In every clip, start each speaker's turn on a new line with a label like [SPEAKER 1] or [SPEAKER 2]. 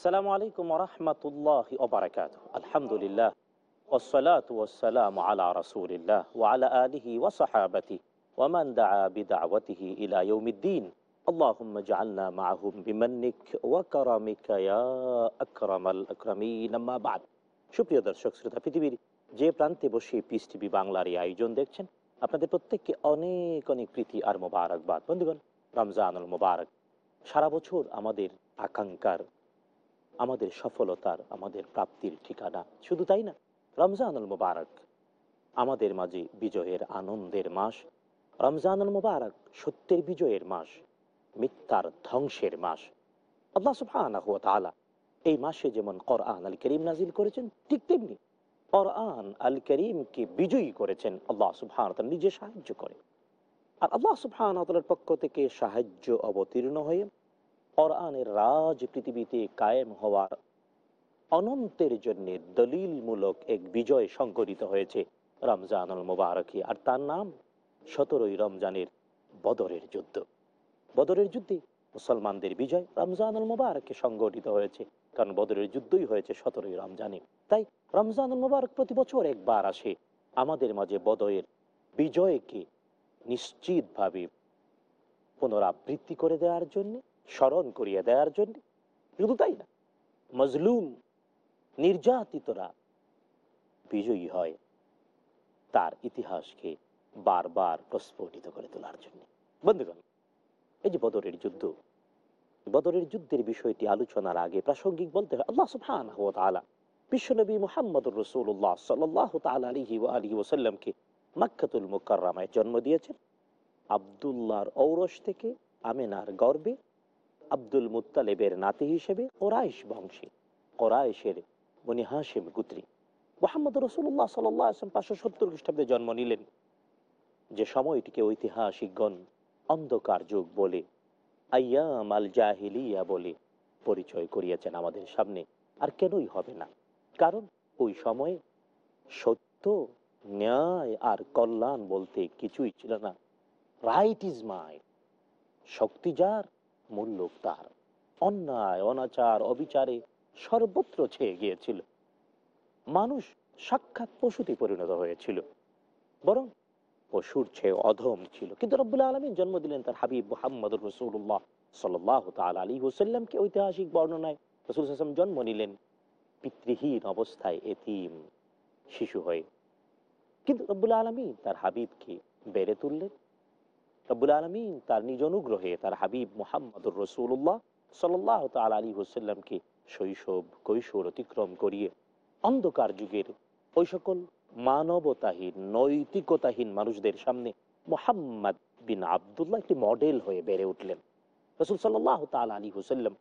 [SPEAKER 1] আসসালামু আলাইকুম রহমতুল্লাহ ওবরাকাত আলহামদুলিল্লাহ والصلاة والسلام على رسول الله وعلى آله وصحابته ومن دعا بدعوته إلى يوم الدين اللهم اجعلنا معهم بمنك وكرمك يا أكرم الأكرمين أما بعد সুপ্রিয় দর্শক শ্রোতা পৃথিবীর যে প্রান্তে বসে পিস টিভি বাংলার এই আয়োজন দেখছেন আপনাদের প্রত্যেককে অনেক অনেক প্রীতি আর মোবারকবাদ বন্ধুগণ রমজানুল মোবারক সারা বছর আমাদের আকাঙ্ক্ষার আমাদের সফলতার, আমাদের প্রাপ্তির ঠিকানা। শুধু তাই না, রমজানুল মুবারক, আমাদের মাঝে বিজয়ের আনন্দের মাস। রমজানুল মুবারক সত্যের বিজয়ের মাস, মিথ্যার ধ্বংসের মাস। আল্লাহ সুবহানাহু ওয়া তাআলা এই মাসে যেমন কোরআন আল করিম নাজিল করেছেন, ঠিক তেমনি কোরআন আল করিমকে বিজয়ী করেছেন। আল্লাহ তাআলা নিজে সাহায্য করে। আর আল্লাহ তাআলার পক্ষ থেকে সাহায্য অবতীর্ণ হয়ে কোরআনের রাজ পৃথিবীতে কায়েম হওয়ার অনন্তের জন্য দলিলমূলক এক বিজয় সংগঠিত হয়েছে রমজানুল মুবারকে। আর তার নাম সতেরোই রমজানের বদরের যুদ্ধ। বদরের যুদ্ধে মুসলমানদের বিজয় রমজানুল মুবারকে সংগঠিত হয়েছে। কারণ বদরের যুদ্ধই হয়েছে সতেরোই রমজানে। তাই রমজানুল মুবারক প্রতি বছর একবার আসে আমাদের মাঝে বদয়ের বিজয়কে নিশ্চিতভাবে পুনরাবৃত্তি করে দেওয়ার জন্য। স্মরণ করিয়ে দেওয়ার জন্য। শুধু তাই না, মজলুম, নির্যাতিতরা বিজয়ী হয় তার ইতিহাসকে বারবার প্রস্ফুটিত করে তোলার জন্য। বন্ধুগণ, এই যে বদরের যুদ্ধ, বদরের যুদ্ধের বিষয়টি আলোচনার আগে প্রাসঙ্গিক বলতে হয়, আল্লাহ সুফান বিশ্বনবী মোহাম্মদুর রসুল্লাহ সাল্লাহ তাল আলহি ওসাল্লামকে মাক্কাতুল মুকাররামায় জন্ম দিয়েছেন। আবদুল্লাহর ঔরস থেকে আমেনার গর্বে আব্দুল মুতালেবের নাতি হিসেবে কোরাইশ বংশী, কোরাইশের বনি হাসিম গুত্রী। মোহাম্মদ রসুল্লাহ সাল্লাম পাঁচশো সত্তর খ্রিস্টাব্দে জন্ম নিলেন। যে সময়টিকে ঐতিহাসিকগণ অন্ধকার যুগ বলে আয়াম আল জাহিলিয়া বলে পরিচয় করিয়েছেন আমাদের সামনে, আর কেনই হবে না? কারণ ওই সময়ে সত্য, ন্যায় আর কল্যাণ বলতে কিছুই ছিল না। রাইট ইজ মাই শক্তি যার মূল্য তার অন্যায়, অনাচার, অবিচারে সর্বত্র ছেয়ে গিয়েছিল। মানুষ সাক্ষাৎ পশুতে পরিণত হয়েছিল। বরং পশুর চেয়ে অধম ছিল। কিন্তু রব্বুল আলমিন জন্ম দিলেন তার হাবিব মোহাম্মদ রসুল্লাহ সাল্লাহ তাল আলী হুসাল্লামকে ঐতিহাসিক বর্ণনায় রসুল হাসলাম জন্ম নিলেন পিতৃহীন অবস্থায় এতিম শিশু হয়ে। কিন্তু রব্বুল আলমী তার হাবিবকে বেড়ে তুললেন। রব্বুল আলমিন তার নিজ অনুগ্রহে তার হাবিব মোহাম্মদুর রসুল্লাহ সাল্লাহ তাল আলী হুসাল্লামকে শৈশব, কৈশোর অতিক্রম করিয়ে অন্ধকার যুগের ওই সকল মানবতাহীন, নৈতিকতাহীন মানুষদের সামনে মোহাম্মদ বিন আবদুল্লাহ একটি মডেল হয়ে বেড়ে উঠলেন। রসুল সাল্লাহ তাল আলী হুসাল্লাম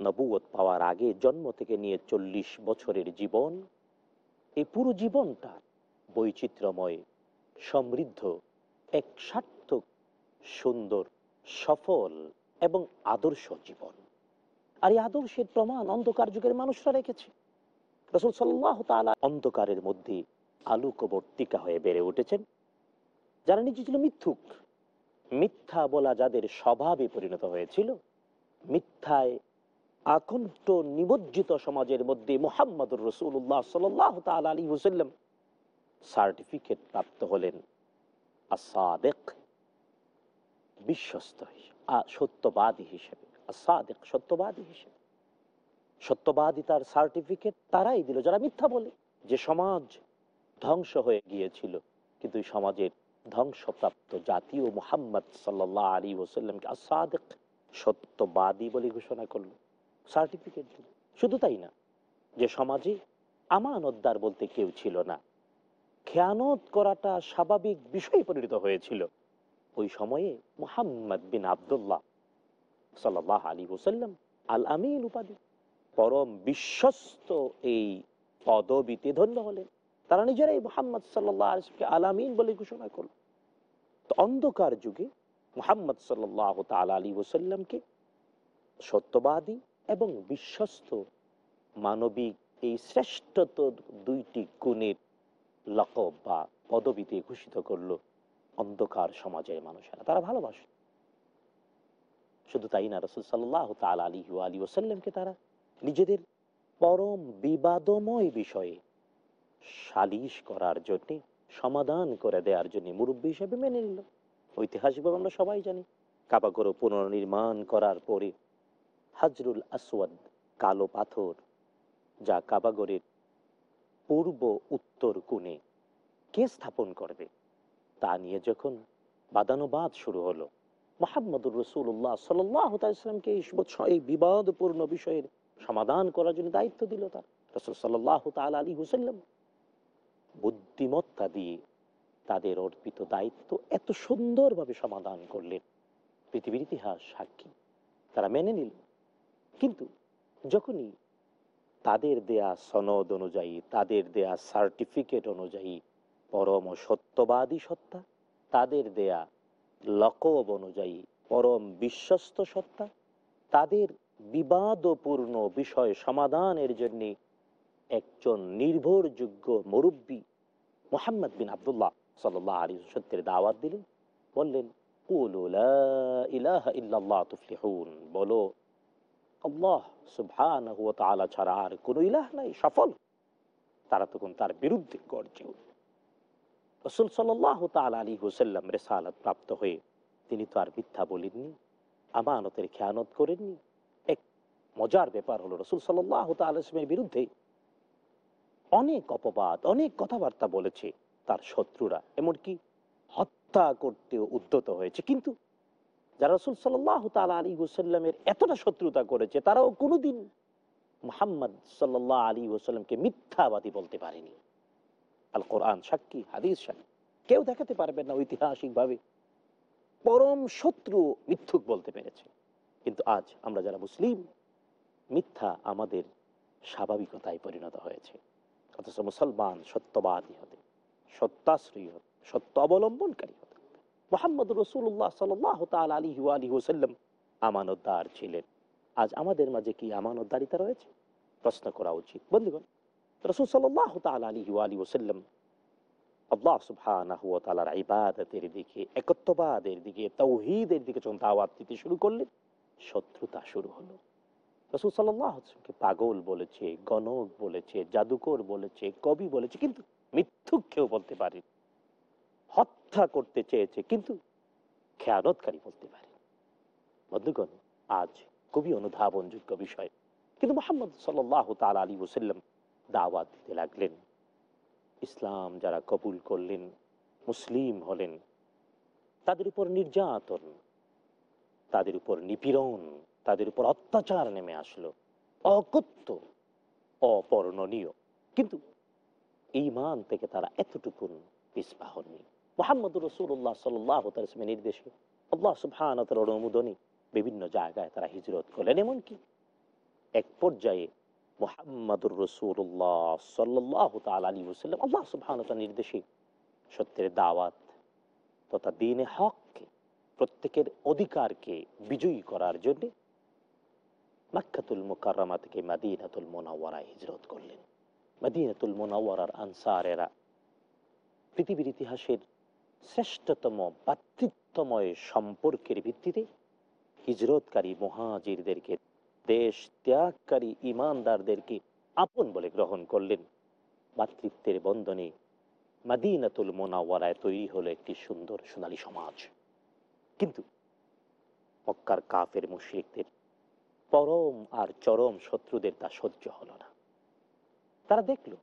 [SPEAKER 1] নবুয়ত পাওয়ার আগে জন্ম থেকে নিয়ে চল্লিশ বছরের জীবন, এই পুরো জীবনটা বৈচিত্র্যময়, সমৃদ্ধ এক সুন্দর, সফল এবং আদর্শ জীবন। আর এই আদর্শের প্রমাণ অন্ধকার যুগের মানুষরা রেখেছে। রসুল সাল্লাহ তালা অন্ধকারের মধ্যে আলোকবর্তিকা হয়ে বেড়ে উঠেছেন, যারা নিজে ছিল মিথ্যুক। মিথ্যা বলা যাদের স্বভাবে পরিণত হয়েছিল, মিথ্যায় আকণ্ঠ নিমজ্জিত সমাজের মধ্যে মোহাম্মদুর রসুল্লাহ সাল্লাহ তাল আলী হুসাল্লাম সার্টিফিকেট প্রাপ্ত হলেন আসাদেক বিশ্বস্ত সত্যবাদী হিসেবে আসাদেক সত্যবাদী হিসেবে। সত্যবাদী তার সার্টিফিকেট তারাই দিল, যারা মিথ্যা বলে। যে সমাজ ধ্বংস হয়ে গিয়েছিল, কিন্তু সমাজের ধ্বংসপ্রাপ্ত জাতীয় মোহাম্মদ সাল্লাহ আলী ওসাল্লামকে আসাদেক সত্যবাদী বলে ঘোষণা করল। সার্টিফিকেট দিল। শুধু তাই না, যে সমাজে আমানতদার বলতে কেউ ছিল না। খেয়ানত করাটা স্বাভাবিক বিষয় পরিণত হয়েছিল। ওই সময়ে মোহাম্মদ বিন আবদুল্লাহ সাল্লাহ আলী হুসাল্লাম আল আমিন উপাধি, পরম বিশ্বস্ত এই পদবিতে ধন্য হলেন। তারা নিজেরাই মোহাম্মদ সাল্লাহ আলমকে আল আমিন বলে ঘোষণা করল। তো অন্ধকার যুগে মোহাম্মদ সাল্লাহ তাল আলী ওসাল্লামকে সত্যবাদী এবং বিশ্বস্ত মানবিক এই শ্রেষ্ঠত দুইটি গুণের লকব বা পদবিতে ঘোষিত করল। অন্ধকার সমাজের মানুষেরা, তারা ভালোবাসে। শুধু তাই না, রসুল সাল্লাহ তাল আলী আলী ওসাল্লামকে তারা নিজেদের পরম বিবাদময় বিষয়ে সালিশ করার জন্যে, সমাধান করে দেওয়ার জন্য মুরব্বী হিসেবে মেনে নিল। ঐতিহাসিকভাবে আমরা সবাই জানি কাবাগর পুনর্নির্মাণ করার পরে হাজরুল আসওয়াদ কালো পাথর, যা কাবাগরের পূর্ব উত্তর কোণে কে স্থাপন করবে? তা নিয়ে যখন বাদানুবাদ শুরু হলো, মোহাম্মদুর রসুল্লাহ সাল্লামকে এই বিবাদপূর্ণ বিষয়ের সমাধান করার জন্য দায়িত্ব দিল তার। রসুল সাল্লাহ তাল আলী হুসাল্লাম বুদ্ধিমত্তা দিয়ে তাদের অর্পিত দায়িত্ব এত সুন্দরভাবে সমাধান করলেন। পৃথিবীর ইতিহাস সাক্ষী, তারা মেনে নিল। কিন্তু যখনই তাদের দেয়া সনদ অনুযায়ী, তাদের দেয়া সার্টিফিকেট অনুযায়ী পরম সত্যবাদী সত্তা, তাদের দেয়া লকব অনুযায়ী পরম বিশ্বস্ত সত্তা, তাদের বিবাদপূর্ণ বিষয় সমাধানের জন্য একজন নির্ভরযোগ্য মুরব্বী মোহাম্মদ বিন আবদুল্লাহ সাল্লাহ আলী সত্যের দাওয়াত দিলেন। বললেন বলো সুবহান ছাড়া আর কোন ইলাহ নাই, সফল। তারা তখন তার বিরুদ্ধে গর্জে উঠল। রসুল সাল্লাহ তাল আলী হুসাল্লাম রেসালত প্রাপ্ত হয়ে তিনি তো আর মিথ্যা বলেননি, আমানতের খেয়ানত করেননি। এক মজার ব্যাপার হলো, রসুল সাল্লাহ তালের বিরুদ্ধে অনেক অপবাদ, অনেক কথাবার্তা বলেছে তার শত্রুরা, এমনকি হত্যা করতে উদ্যত হয়েছে। কিন্তু যারা রসুল সাল্লাহ তাল আলী হুসাল্লামের এতটা শত্রুতা করেছে, তারাও কোনোদিন মোহাম্মদ সাল্লাহ আলী হুসাল্লামকে মিথ্যাবাদী বলতে পারেনি। আল কোরআন সাক্ষী, হাদিস সাক্ষী। কেউ দেখাতে পারবেন না ঐতিহাসিকভাবে। পরম শত্রু মিথ্যুক বলতে পেরেছে। কিন্তু আজ আমরা যারা মুসলিম, মিথ্যা আমাদের স্বাভাবিকতায় পরিণত হয়েছে। অথচ মুসলমান সত্যবাদী হতে, সত্যাশ্রয়ী হতে সত্য অবলম্বনকারী হতে মোহাম্মদ রসুল্লাহ সাল্লাহ তাল আলী আলী ওসাল্লাম আমানতদার ছিলেন। আজ আমাদের মাঝে কি আমানতদারিতা রয়েছে? প্রশ্ন করা উচিত। বন্ধুগণ রসুল সাল্লাহ তাল আলী আলী ওসাল্লাম আল্লাহ সুবহানাহু ওয়া তাআলার ইবাদতের দিকে, একত্ববাদের দিকে তৌহিদের দিকে যখন দাওয়াত দিতে শুরু করলেন, শত্রুতা শুরু হলো। রসুল সাল্লামকে পাগল বলেছে, গণক বলেছে, জাদুকর বলেছে, কবি বলেছে, কিন্তু মিথ্যুক কেউ বলতে পারে হত্যা করতে চেয়েছে, কিন্তু খেয়ানতকারী বলতে পারে বন্ধুগণ, আজ খুবই অনুধাবনযোগ্য বিষয়। কিন্তু মোহাম্মদ সাল্লাহ তাল আলী ওসাল্লাম দাওয়াত দিতে লাগলেন। ইসলাম যারা কবুল করলেন, মুসলিম হলেন, তাদের উপর নির্যাতন, তাদের উপর নিপীড়ন, তাদের উপর অত্যাচার নেমে আসলো। অকত্য অপর্ণনীয়। কিন্তু এই মান থেকে তারা এতটুকু পিসপা হননি। মোহাম্মদ রসুল্লাহ সাল্লামের নির্দেশে আল্লাহ সুবহানতার অনুমোদনে বিভিন্ন জায়গায় তারা হিজরত করলেন। এমনকি এক পর্যায়ে মোহাম্মদুর রসুল্লাহ সাল্লাহ তাল আলী ওসাল্লাম আল্লাহ সুবহানতার নির্দেশে সত্যের দাওয়াত তথা দিনে হককে, প্রত্যেকের অধিকারকে বিজয়ী করার জন্যে মাক্কাতুল মোকাররমা থেকে মাদিনাতুল মোনাওয়ারায় হিজরত করলেন। মাদিনাতুল মোনাওয়ারার আনসারেরা পৃথিবীর ইতিহাসের শ্রেষ্ঠতম ভাতৃত্বময় সম্পর্কের ভিত্তিতে হিজরতকারী মহাজিরদেরকে দেশ ত্যাগকারী ইমানদারদেরকে আপন বলে গ্রহণ করলেন। ভাতৃত্বের বন্ধনে মাদিনাতুল মোনাওয়ারায় তৈরি হলো একটি সুন্দর সোনালী সমাজ। কিন্তু মক্কার কাফের মুশ্রিকদের পরম আর চরম শত্রুদের তা সহ্য হল না। তারা দেখল,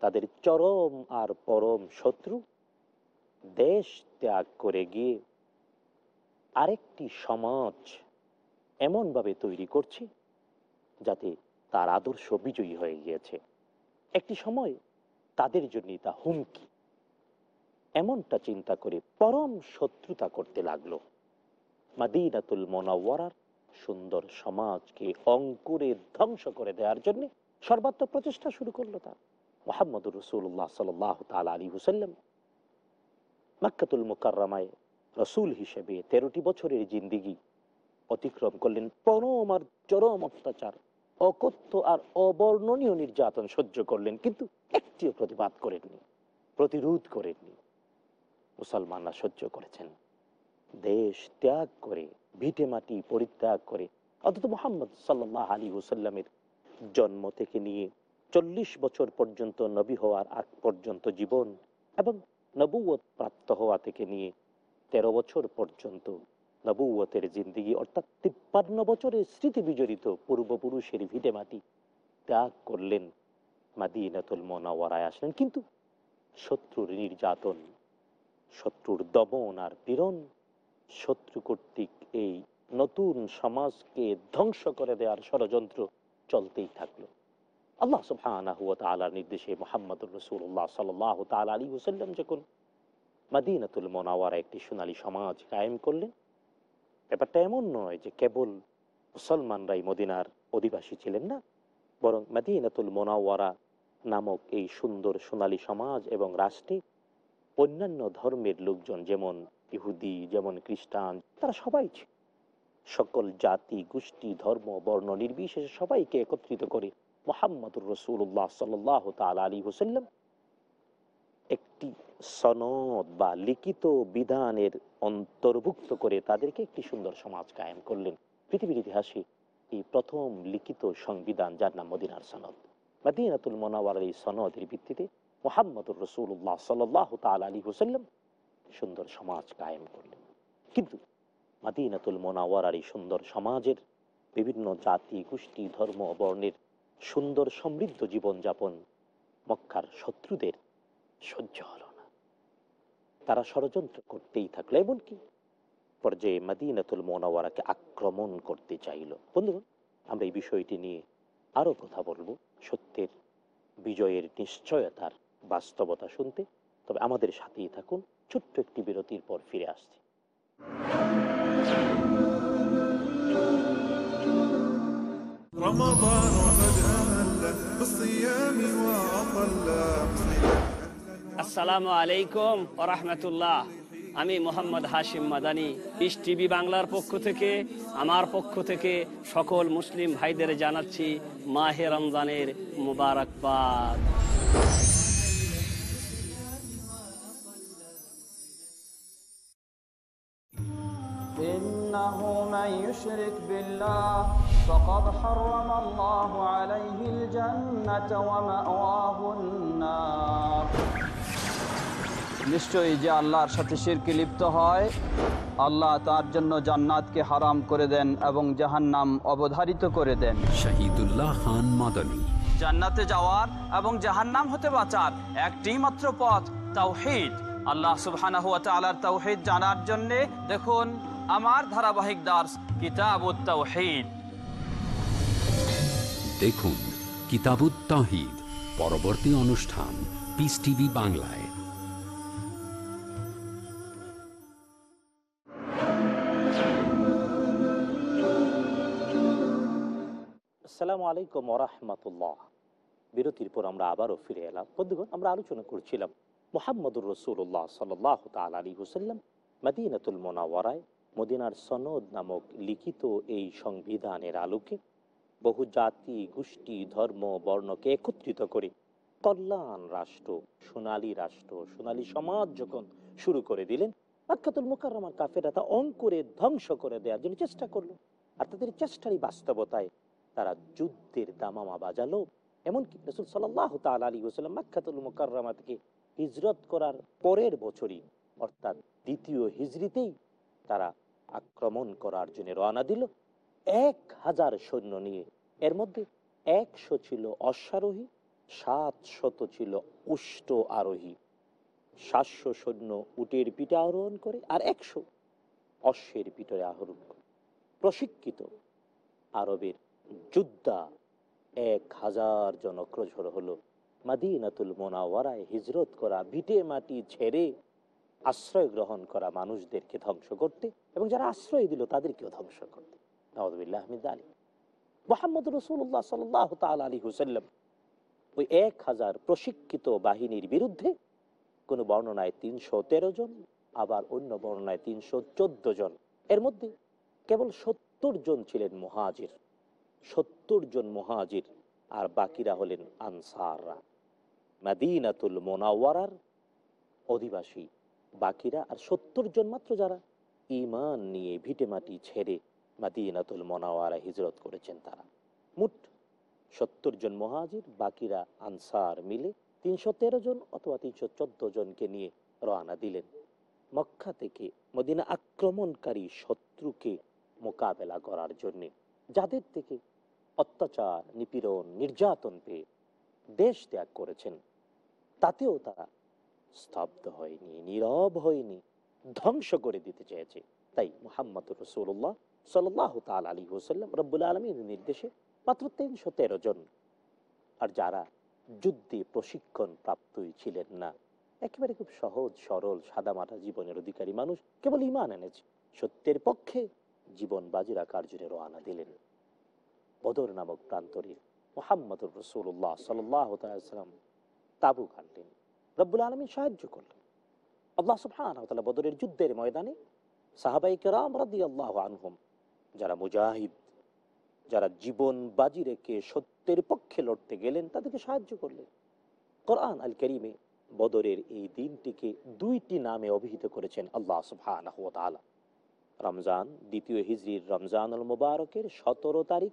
[SPEAKER 1] তাদের চরম আর পরম শত্রু দেশ ত্যাগ করে গিয়ে আরেকটি সমাজ এমনভাবে তৈরি করছে যাতে তার আদর্শ বিজয়ী হয়ে গিয়েছে। একটি সময় তাদের জন্য তা হুমকি। এমনটা চিন্তা করে পরম শত্রুতা করতে লাগল। মাদিনাতুল মোনাওয়ারার সুন্দর সমাজকে অঙ্কুরে ধ্বংস করে দেওয়ার জন্য সর্বাত্মক প্রচেষ্টা শুরু করল তার। মোহাম্মদুর রসুল্লাহ সাল্লাহ তাল আলী হুসাল্লাম মাক্কাতুল মুকাররামায় রসুল হিসেবে তেরোটি বছরের জিন্দিগি অতিক্রম করলেন। পরম আর চরম অত্যাচার, অকথ্য আর অবর্ণনীয় নির্যাতন সহ্য করলেন, কিন্তু একটিও প্রতিবাদ করেননি, প্রতিরোধ করেননি। মুসলমানরা সহ্য করেছেন। দেশ ত্যাগ করে, ভিটে মাটি পরিত্যাগ করে, অথচ মোহাম্মদ সাল্লাহ আলী হুসাল্লামের জন্ম থেকে নিয়ে চল্লিশ বছর পর্যন্ত নবী হওয়ার আগ পর্যন্ত জীবন এবং নবুয়ত প্রাপ্ত হওয়া থেকে নিয়ে তেরো বছর পর্যন্ত নবুয়তের জিন্দিগি অর্থাৎ তিপ্পান্ন বছরের স্মৃতি বিজড়িত পূর্বপুরুষের ভিটে মাটি ত্যাগ করলেন মাদিনাতুল মোনাওয়ারায় আসলেন। কিন্তু শত্রুর নির্যাতন, শত্রুর দমন আর পীড়ন শত্রু কর্তৃক এই নতুন সমাজকে ধ্বংস করে দেওয়ার ষড়যন্ত্র চলতেই থাকল। আল্লাহ সুবহানাহু ওয়া তাআলার নির্দেশে মোহাম্মদুর রসুল্লাহ সাল্লাহ তাল আলী ওসাল্লাম যখন মাদিনাতুল মোনাওয়ারা একটি সোনালী সমাজ কায়েম করলেন ব্যাপারটা এমন নয় যে কেবল মুসলমানরাই মদিনার অধিবাসী ছিলেন না, বরং মাদিনাতুল মোনাওয়ারা নামক এই সুন্দর সোনালী সমাজ এবং রাষ্ট্রে অন্যান্য ধর্মের লোকজন যেমন ইহুদি, যেমন খ্রিস্টান, তারা সবাই ছিল। সকল জাতি, গোষ্ঠী, ধর্ম, বর্ণ নির্বিশেষে সবাইকে একত্রিত করে মোহাম্মদুর রসুল্লাহ সাল্লাহ তাল আলী হুসাল্লাম একটি সনদ বা লিখিত বিধানের অন্তর্ভুক্ত করে তাদেরকে একটি সুন্দর সমাজ কায়েম করলেন। পৃথিবীর ইতিহাসে এই প্রথম লিখিত সংবিধান যার নাম মদিনার সনদ। মাদিনাতুল মোনাওয়ার এই সনদের ভিত্তিতে মোহাম্মদুর রসুল্লাহ সাল্লাহ তাল আলী হুসাল্লাম সুন্দর সমাজ কায়েম করলেন। কিন্তু মাদিনাতুল মোনাওয়ার এই সুন্দর সমাজের বিভিন্ন জাতি, গোষ্ঠী, ধর্ম, বর্ণের সুন্দর সমৃদ্ধ জীবনযাপন মক্কার শত্রুদের সহ্য হল না তারা ষড়যন্ত্র করতেই থাকলো এমনকি পর্যায়ে মাদিনাতুল মোনাওয়ারাকে আক্রমণ করতে চাইল বন্ধুগণ আমরা এই বিষয়টি নিয়ে আরো কথা বলবো সত্যের বিজয়ের নিশ্চয়তার বাস্তবতা শুনতে তবে আমাদের সাথেই থাকুন ছোট্ট একটি বিরতির পর ফিরে আসছি
[SPEAKER 2] رمضان قد أهل بالصيام وأطل
[SPEAKER 3] আসসালামু আলাইকুম ওরহমতুল্লাহ আমি মোহাম্মদ হাশিম মাদানি ইস টিভি বাংলার পক্ষ থেকে আমার পক্ষ থেকে সকল মুসলিম ভাইদের জানাচ্ছি মাহে রমজানের মুবারকবাদ
[SPEAKER 4] إنه من يشرك بالله فقد حرم الله عليه الجنة ومأواه النار নিশ্চয়ই যে আল্লাহর সাথে শিরকে লিপ্ত হয় আল্লাহ তার জন্য জান্নাতকে হারাম করে দেন এবং জাহান্নাম অবধারিত করে দেন।
[SPEAKER 5] শহীদুল্লাহ খান মাদানী।
[SPEAKER 4] জান্নাতে যাওয়ার এবং জাহান্নাম হতে বাঁচার একটি মাত্র পথ তাওহীদ। আল্লাহ সুবহানাহু ওয়া তাআলার তাওহীদ জানার জন্য দেখুন আমার ধারাবাহিক দার্স কিতাবুত তাওহীদ।
[SPEAKER 5] দেখুন কিতাবুত তাহিদ পরবর্তী অনুষ্ঠান পিস টিভি বাংলায়।
[SPEAKER 1] আসসালামু আলাইকুম ওরহমতুল্লাহ বিরতির পর আমরা আবারও ফিরে এলাম। বন্ধুগণ, আমরা আলোচনা করছিলাম মোহাম্মদুর রসুল্লাহ সাল্লাহ তাল আলী হুসাল্লাম মদিনাতুল মোনাওয়ারায়, মদিনার সনদ নামক লিখিত এই সংবিধানের আলোকে বহু জাতি, গোষ্ঠী, ধর্ম, বর্ণকে একত্রিত করে কল্যাণ রাষ্ট্র, সোনালী রাষ্ট্র, সোনালী সমাজ যখন শুরু করে দিলেন আখ্যাতুল মোকাররমার কাফেরা তা অঙ্কুরে ধ্বংস করে দেওয়ার জন্য চেষ্টা করল। আর তাদের চেষ্টারই বাস্তবতায় তারা যুদ্ধের দামামা বাজালো। এমনকি রসুল সাল্লাহ তাল আলী হোসাল্লাম মাক্ষাতুল মোকাররমা থেকে হিজরত করার পরের বছরই, অর্থাৎ দ্বিতীয় হিজরিতেই তারা আক্রমণ করার জন্য রওনা দিল। এক হাজার সৈন্য নিয়ে, এর মধ্যে একশো ছিল অশ্বারোহী সাত শত ছিল উষ্ট আরোহী। সাতশো সৈন্য উটের পিঠে আরোহণ করে আর একশো অশ্বের পিঠে আহরণ করে। প্রশিক্ষিত আরবের যোদ্ধা এক হাজার জন অগ্রসর হলো। মাদিনাতুল মোনাওয়ারায় হিজরত করা, ভিটে মাটি ছেড়ে আশ্রয় গ্রহণ করা মানুষদেরকে ধ্বংস করতে এবং যারা আশ্রয় দিল তাদেরকেও ধ্বংস করতে। আহমিদ আলী মোহাম্মদ রসুল্লাহ সাল্লাহ তাল আলী হুসাল্লাম ওই এক হাজার প্রশিক্ষিত বাহিনীর বিরুদ্ধে কোনো বর্ণনায় তিনশো তেরো জন, আবার অন্য বর্ণনায় তিনশো চোদ্দ জন। এর মধ্যে কেবল সত্তর জন ছিলেন মহাজির। সত্তর জন মহাজির, আর বাকিরা হলেন আনসাররা। মাদিনাতুল মোনাওয়ারার অধিবাসী বাকিরা, আর সত্তর জন মাত্র যারা ইমান নিয়ে ভিটেমাটি ছেড়ে মাদিনাতুল মোনাওয়ারা হিজরত করেছেন তারা। মোট সত্তর জন মহাজির, বাকিরা আনসার মিলে তিনশো তেরো জন অথবা তিনশো চোদ্দ জনকে নিয়ে রওনা দিলেন। মক্কা থেকে মদিনা আক্রমণকারী শত্রুকে মোকাবেলা করার জন্যে। যাদের থেকে অত্যাচার, নিপীড়ন, নির্যাতন পেয়ে দেশ ত্যাগ করেছেন। তাতেও তারা স্তব্ধ হয়নি, নীরব হয়নি, ধ্বংস করে দিতে চেয়েছে। তাই মোহাম্মদ রসুল্লাহ সাল্লাহ তাল আলী হোসাল্লাম রব্বুল আলমীর নির্দেশে মাত্র তিনশো তেরো জন। আর যারা যুদ্ধে প্রশিক্ষণ প্রাপ্তই ছিলেন না, একেবারে খুব সহজ, সরল, সাদামাটা জীবনের অধিকারী মানুষ কেবল ইমান এনেছে। সত্যের পক্ষে জীবন বাজি রাখার জন্য রওনা দিলেন? বদর নামক প্রান্তরে মোহাম্মদুর রসুল্লাহ সাল্লাম তাবু কাটলেন রব্বুল আলমী সাহায্য করলেন। আল্লাহ সুবহান বদরের যুদ্ধের ময়দানে সাহাবাই কেরাম রাদি আল্লাহ আনহুম, যারা মুজাহিদ, যারা জীবন বাজি রেখে সত্যের পক্ষে লড়তে গেলেন, তাদেরকে সাহায্য করলেন। কোরআন আল করিমে বদরের এই দিনটিকে দুইটি নামে অভিহিত করেছেন আল্লাহ সুবহান রমজান, দ্বিতীয় হিজরির রমজানুল মুবারকের সতেরো তারিখ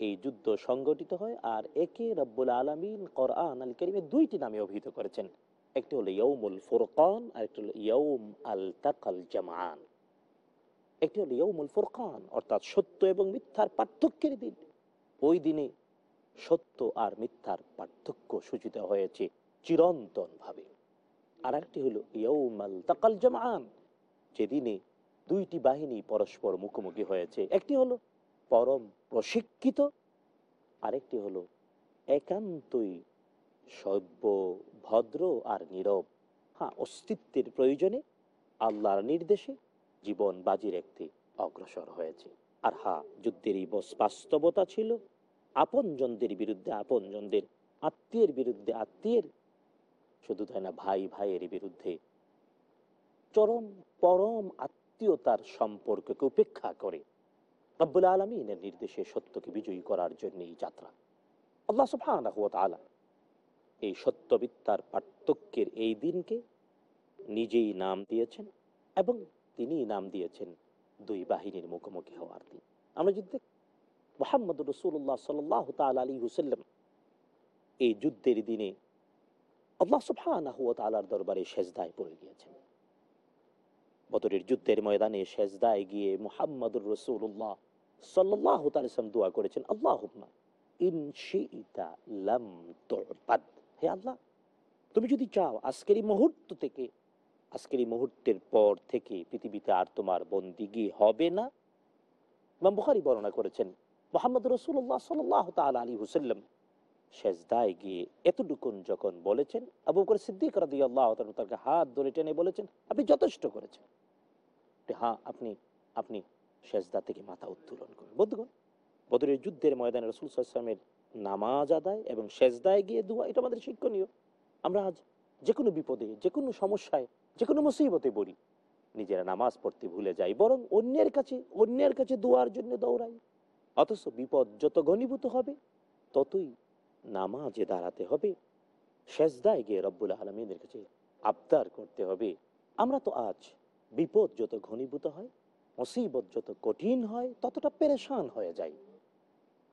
[SPEAKER 1] এই যুদ্ধ সংগঠিত হয় আর একে রব্বুল আলমিন কোরআন আল করিমে দুইটি নামে অভিহিত করেছেন। একটি হলো ইয়ৌমুল ফুরকান আর একটি হলো ইয়ৌম আল তাকাল জামান একটি হলো ইয়ৌমুল ফুরকান, অর্থাৎ সত্য এবং মিথ্যার পার্থক্যের দিন। ওই দিনে সত্য আর মিথ্যার পার্থক্য সূচিত হয়েছে চিরন্তন ভাবে আর একটি হলো ইয়ৌম আল তাকাল জামান যেদিনে দুইটি বাহিনী পরস্পর মুখোমুখি হয়েছে। একটি হলো পরম প্রশিক্ষিত। আরেকটি হলো, একান্তই সভ্য, ভদ্র আর নীরব। হ্যাঁ অস্তিত্বের প্রয়োজনে আল্লাহর নির্দেশে জীবন বাজি রাখতে অগ্রসর হয়েছে। আর হ্যাঁ যুদ্ধের এই বাস্তবতা ছিল, আপনজনদের বিরুদ্ধে আপনজনদের, আত্মীয়ের বিরুদ্ধে আত্মীয়ের, শুধু তাই না, ভাই ভাইয়ের বিরুদ্ধে। চরম পরম আত্মীয়তার সম্পর্ককে উপেক্ষা করে রব্বুল আলমিনের নির্দেশে সত্যকে বিজয়ী করার জন্য এই যাত্রা। আল্লাহ সুফানা এই সত্যবিদ্যার পার্থক্যের এই দিনকে নিজেই নাম দিয়েছেন এবং তিনি নাম দিয়েছেন দুই বাহিনীর মুখোমুখি হওয়ার দিন। আমরা যদি মোহাম্মদ রসুল্লাহ সাল্লাহ তাল আলী হুসাল্লাম এই যুদ্ধের দিনে আল্লাহ সুফানাহ তালার দরবারে সেজদায় পড়ে গিয়েছেন। বদরের যুদ্ধের ময়দানে সেজদায় গিয়ে মুহাম্মদুর রসুল্লাহ সাল্লাহ তালিসাম দোয়া করেছেন আল্লাহ হে আল্লাহ, তুমি যদি চাও আজকের এই মুহূর্ত থেকে, আজকের এই মুহূর্তের পর থেকে পৃথিবীতে আর তোমার বন্দিগি হবে না। বর্ণনা করেছেন, মোহাম্মদ রসুল্লাহ সাল্লাহ তাল আলী হুসাল্লাম শেষদায় গিয়ে এতটুকুন যখন বলেছেন, আবু বকর সিদ্দিক রাদি আল্লাহ তাকে হাত ধরে টেনে বলেছেন, আপনি যথেষ্ট করেছেন। হ্যাঁ আপনি আপনি শেষদা থেকে মাথা উত্তোলন করেন বন্ধুগণ, বদরের যুদ্ধের ময়দানে রসুল সাল্লামের নামাজ আদায় এবং শেষদায় গিয়ে দোয়া, এটা আমাদের শিক্ষণীয়। আমরা আজ যে কোনো বিপদে যে কোনো সমস্যায় যে কোনো মুসিবতে পড়ি, নিজেরা নামাজ পড়তে ভুলে যাই, বরং অন্যের কাছে অন্যের কাছে দোয়ার জন্য দৌড়াই। অথচ বিপদ যত ঘনীভূত হবে, ততই নামাজে দাঁড়াতে হবে শেষদায় গিয়ে রব্বুল আলমীদের কাছে আবদার করতে হবে। আমরা তো আজ বিপদ যত ঘনীভূত হয় মুসিবত যত কঠিন হয়, ততটা পেরেশান হয়ে যায়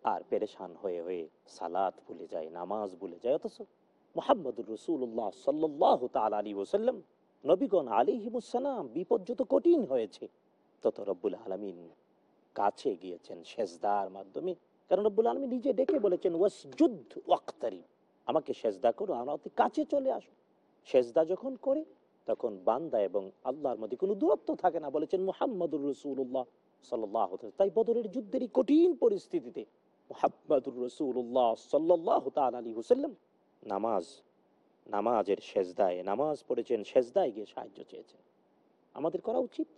[SPEAKER 1] আর পেরেশান হয়ে হয়ে সালাত ভুলে যায় নামাজ ভুলে যায় অথচ মোহাম্মদুর রসুল্লাহ সাল্লাহ তাল আলী ওসাল্লাম নবীগণ আলিহিমুসালাম বিপদ যত কঠিন হয়েছে, তত রব্বুল আলমিন কাছে গিয়েছেন শেষদার মাধ্যমে। কারণ রব্বুল আলমী নিজে ডেকে বলেছেন ওয়াস যুদ্ধ ওয়াক্তারি আমাকে সেজদা করো, আমরা অতি কাছে চলে আসো। সেজদা যখন করে তখন বান্দা এবং আল্লাহর মধ্যে কোনো দূরত্ব থাকে না। বলেছেন মোহাম্মদুর রসুল্লাহ সাল্লাহ তাই বদরের যুদ্ধেরই কঠিন পরিস্থিতিতে মোহাম্মদুর রসুল্লাহ সাল্লাহ তাল আলী হুসাল্লাম নামাজ, নামাজের সেজদায়, নামাজ পড়েছেন, সেজদায় গিয়ে সাহায্য চেয়েছেন। আমাদের করা উচিত।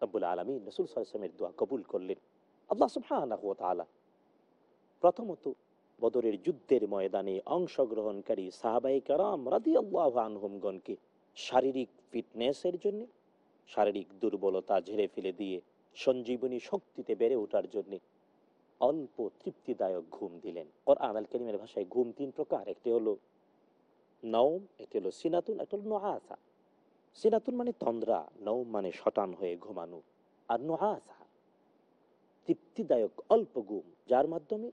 [SPEAKER 1] রব্বুল আলমী রসুল সাল্লামের দোয়া কবুল করলেন। আল্লাহ সুবহানাহু প্রথমত বদরের যুদ্ধের ময়দানে অংশগ্রহণকারী সাহাবাই কারাম রাদি আল্লাহ আনহুমগণকে শারীরিক ফিটনেসের জন্য, শারীরিক দুর্বলতা ঝেড়ে ফেলে দিয়ে সঞ্জীবনী শক্তিতে বেড়ে ওঠার জন্য অল্প তৃপ্তিদায়ক ঘুম দিলেন। ওর আনাল কেরিমের ভাষায় ঘুম তিন প্রকার, একটি হলো নৌম একটি হলো সিনাতুন, একটা হলো নোহাসা সিনাতুন মানে তন্দ্রা নৌম মানে শটান হয়ে ঘুমানো, আর নোহাসা তৃপ্তিদায়ক অল্প ঘুম, যার মাধ্যমে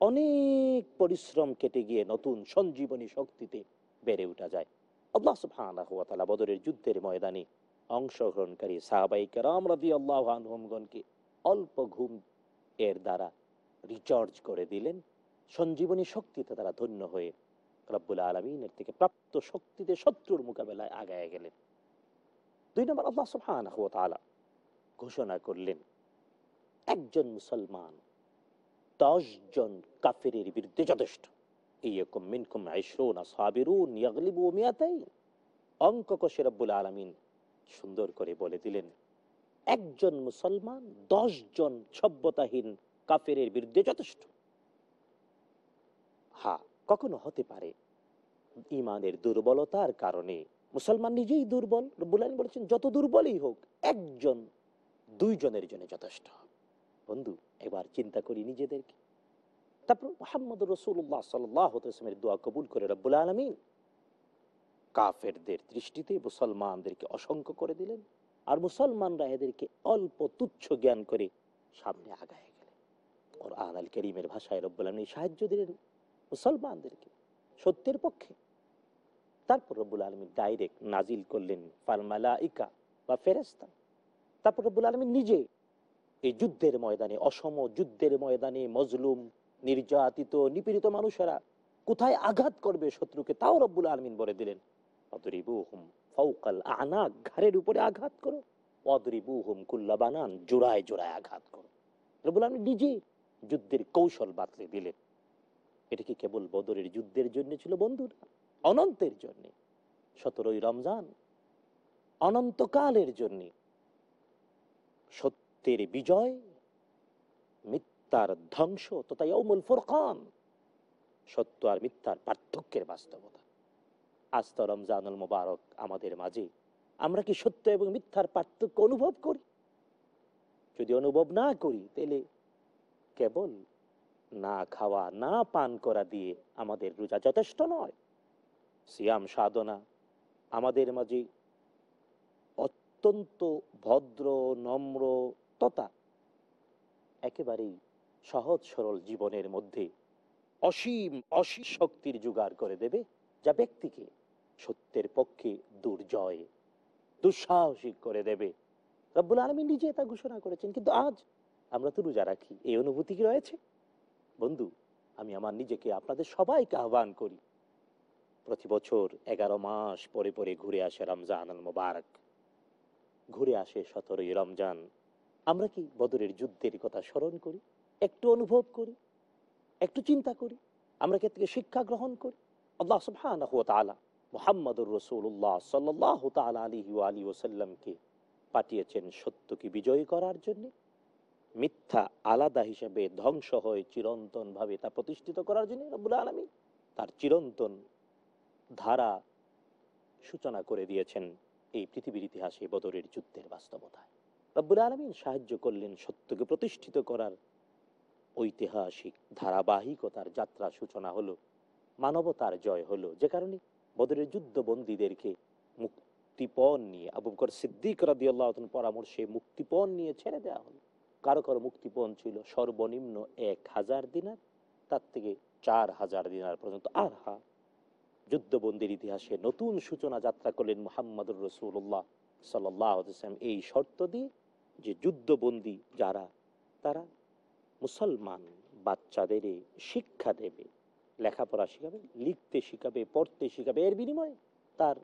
[SPEAKER 1] অনেক পরিশ্রম কেটে গিয়ে নতুন সঞ্জীবনী শক্তিতে বেড়ে ওঠা যায়। আল্লাহ বদরের যুদ্ধের ময়দানে অংশগ্রহণকারী সাহাবাইকে রাম রাদি আল্লাহ আনহুমগণকে অল্প ঘুম এর দ্বারা রিচার্জ করে দিলেন। সঞ্জীবনী শক্তিতে তারা ধন্য হয়ে রব্বুল আলমিনের থেকে প্রাপ্ত শক্তিতে শত্রুর মোকাবেলায় আগায় গেলেন। দুই নম্বর আল্লাহ ওয়া ঘোষণা করলেন, একজন মুসলমান দশ জন কাফেরের বিরুদ্ধে যথেষ্ট। অঙ্ক আলামিন সুন্দর করে বলে দিলেন, একজন মুসলমান জন সভ্যতাহীন কাফেরের বিরুদ্ধে যথেষ্ট। হ্যাঁ কখনো হতে পারে। ইমানের দুর্বলতার কারণে মুসলমান নিজেই দুর্বল। রব্বুল আলামিন বলেছেন, যত দুর্বলই হোক, একজন, দুইজনের জন্য যথেষ্ট। বন্ধু, এবার চিন্তা করি নিজেদেরকে। তারপর মোহাম্মদ রসুল্লাহ সাল্লামের দোয়া কবুল করে রব্বুল আলমিন কাফেরদের দৃষ্টিতে মুসলমানদেরকে অসংখ্য করে দিলেন আর মুসলমানরা এদেরকে অল্প তুচ্ছ জ্ঞান করে সামনে আগায় গেলেন। ওর আল করিমের ভাষায় রব্বুল আলমী সাহায্য দিলেন মুসলমানদেরকে সত্যের পক্ষে। তারপর রব্বুল আলমী ডাইরেক্ট নাজিল করলেন ফালমালা ইকা বা ফেরেস্তা তারপর রব্বুল আলমী নিজে এই যুদ্ধের ময়দানে, অসম যুদ্ধের ময়দানে মজলুম নির্যাতিত, নিপীড়িত মানুষেরা কোথায় আঘাত করবে শত্রুকে? তাও রব্বুল আলমিন বলে দিলেন ঘাড়ের উপরে আঘাত করো। বানান জোড়ায় জোড়ায় আঘাত করো। রব্বুল আলমিন নিজে যুদ্ধের কৌশল বাতলে দিলেন। এটা কি কেবল বদরের যুদ্ধের জন্য ছিল বন্ধুরা অনন্তের জন্য। সতেরোই রমজান, অনন্তকালের জন্য। সত্যের বিজয় মিথ্যার ধ্বংস তথা ইয়ৌমুল ফুরকান। সত্য আর মিথ্যার পার্থক্যের বাস্তবতা। আজ তো রমজানুল মোবারক আমাদের মাঝে। আমরা কি সত্য এবং মিথ্যার পার্থক্য অনুভব করি? যদি অনুভব না করি, তাহলে কেবল না খাওয়া, না পান করা দিয়ে আমাদের রোজা যথেষ্ট নয়। সিয়াম সাধনা আমাদের মাঝে অত্যন্ত ভদ্র, নম্র তথা একেবারেই সহজ সরল জীবনের মধ্যে অসীম অসীম শক্তির জোগাড় করে দেবে যা ব্যক্তিকে সত্যের পক্ষে দুর্জয়, দুঃসাহসিক করে দেবে। রব্বুল আলমী নিজে তা ঘোষণা করেছেন, কিন্তু আজ আমরা তো রোজা রাখি, এই অনুভূতি কি রয়েছে? বন্ধু, আমি আমার নিজেকে আপনাদের সবাইকে আহ্বান করি, প্রতি বছর এগারো মাস পরে পরে ঘুরে আসে রমজান আল মোবারক। ঘুরে আসে সতেরোই রমজান। আমরা কি বদরের যুদ্ধের কথা স্মরণ করি? একটু অনুভব করি, একটু চিন্তা করি, আমরা কে থেকে শিক্ষা গ্রহণ করি। আল্লাহ সুবহানাহু ওয়া রসুল্লাহ মুহাম্মদুর রাসূলুল্লাহ আলী আলাইহি ওয়া পাঠিয়েছেন সত্যকে বিজয়ী করার জন্য। মিথ্যা আলাদা হিসেবে ধ্বংস হয়ে চিরন্তন ভাবে তা প্রতিষ্ঠিত করার জন্য রব্বুল আলামিন তার চিরন্তন ধারা সূচনা করে দিয়েছেন এই পৃথিবীর ইতিহাসে বদরের যুদ্ধের বাস্তবতায়। রব্বুল আলমিন সাহায্য করলেন সত্যকে প্রতিষ্ঠিত করার ঐতিহাসিক ধারাবাহিকতার যাত্রা সূচনা হলো, মানবতার জয় হলো। যে কারণে বদরের যুদ্ধবন্দীদেরকে মুক্তিপণ নিয়ে আবু বকর সিদ্দিক রাদি আল্লাহ পরামর্শে মুক্তিপণ নিয়ে ছেড়ে দেওয়া হলো। কারও কারও মুক্তিপণ ছিল সর্বনিম্ন এক হাজার দিনার, তার থেকে চার হাজার দিনার পর্যন্ত। আর হা যুদ্ধবন্দির ইতিহাসে নতুন সূচনা যাত্রা করলেন মোহাম্মদুর রসুল্লাহ সাল্লাম এই শর্ত দিয়ে যে যুদ্ধবন্দী যারা, তারা মুসলমান বাচ্চাদের শিক্ষা দেবে, লেখাপড়া শিখাবে, লিখতে শিখাবে, পড়তে শিখাবে, এর বিনিময়ে তার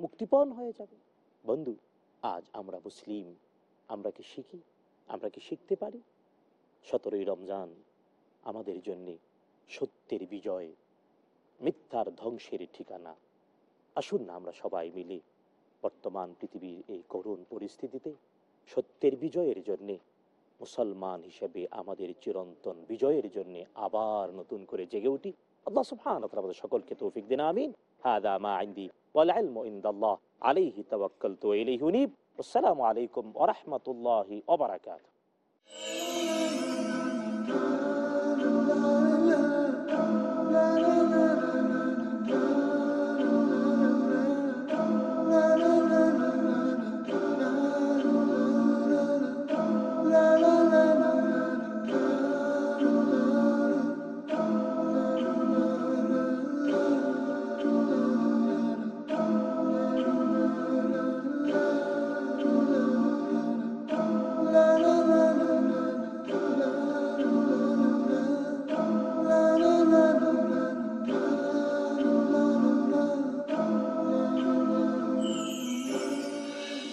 [SPEAKER 1] মুক্তিপণ হয়ে যাবে। বন্ধু, আজ আমরা মুসলিম, আমরা কি শিখি? আমরা কি শিখতে পারি? সতেরোই রমজান আমাদের জন্যে সত্যের বিজয়, মিথ্যার ধ্বংসের ঠিকানা। আসুন না আমরা সবাই মিলে বর্তমান পৃথিবীর এই করুণ পরিস্থিতিতে সত্যের বিজয়ের জন্যে মুসলমান হিসেবে আমাদের চিরন্তন বিজয়ের জন্য আবার নতুন করে জেগে উঠি। আল্লাহ তাআলা আমাদের সকলকে তৌফিক দিন, আমিন। হাদা মা আইন্দি ইনদাল্লাহ আলাইহি তাওয়াক্কালতু ওয়া ইলাইহি উনীব। আসসালামু আলাইকুম বারাকাতুহু।